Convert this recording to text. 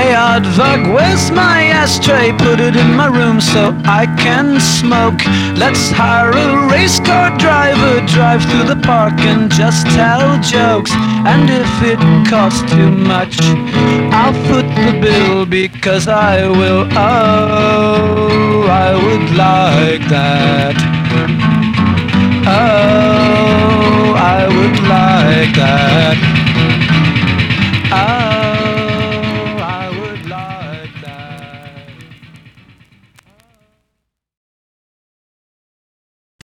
Hey, aardvark, where's my ashtray? Put it in my room so I can smoke. Let's hire a race car driver, drive through the park and just tell jokes. And if it costs too much, I'll foot the bill because I will. Oh, I would like that.